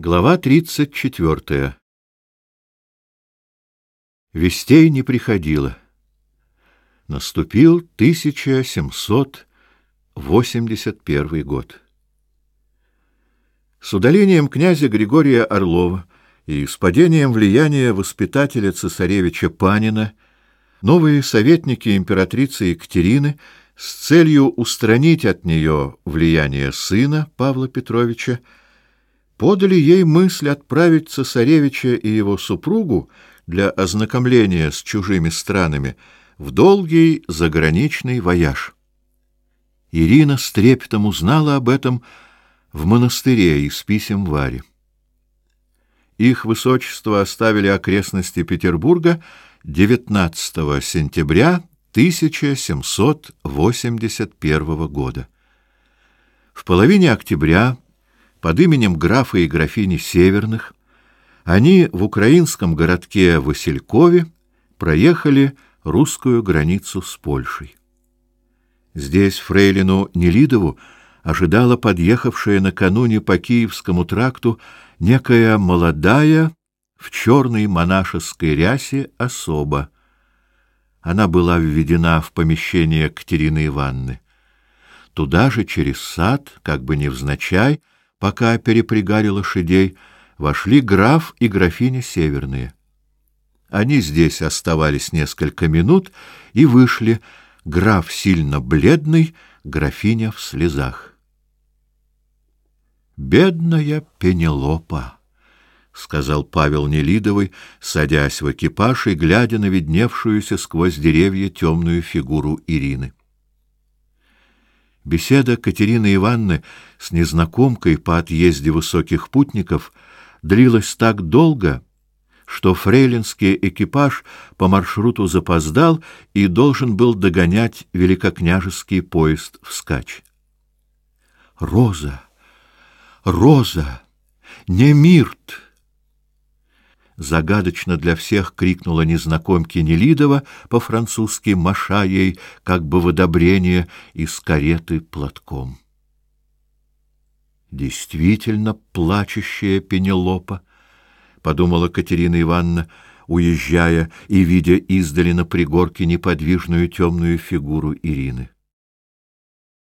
Глава 34. Вестей не приходило. Наступил 1781 год. С удалением князя Григория Орлова и с падением влияния воспитателя цесаревича Панина новые советники императрицы Екатерины с целью устранить от нее влияние сына Павла Петровича подали ей мысль отправить цесаревича и его супругу для ознакомления с чужими странами в долгий заграничный вояж. Ирина с трепетом узнала об этом в монастыре из писем Вари. Их высочество оставили окрестности Петербурга 19 сентября 1781 года. В половине октября под именем графа и графини Северных, они в украинском городке Василькове проехали русскую границу с Польшей. Здесь фрейлину Нелидову ожидала подъехавшая накануне по Киевскому тракту некая молодая в черной монашеской рясе особа. Она была введена в помещение Катерины Ивановны. Туда же через сад, как бы невзначай, пока перепрягали лошадей, вошли граф и графиня Северные. Они здесь оставались несколько минут и вышли, граф сильно бледный, графиня в слезах. «Бедная Пенелопа!» — сказал Павел Нелидовый, садясь в экипаж и глядя на видневшуюся сквозь деревья темную фигуру Ирины. Беседа Катерины Ивановны с незнакомкой по отъезде высоких путников длилась так долго, что фрейлинский экипаж по маршруту запоздал и должен был догонять великокняжеский поезд вскачь. Роза! Роза! Не мирт! загадочно для всех крикнула незнакомки Нелидова по-французски, маша ей как бы в одобрение из кареты платком. Действительно плачущая Пенелопа, подумала Катерина Ивановна, уезжая и видя издали на пригорке неподвижную темную фигуру Ирины.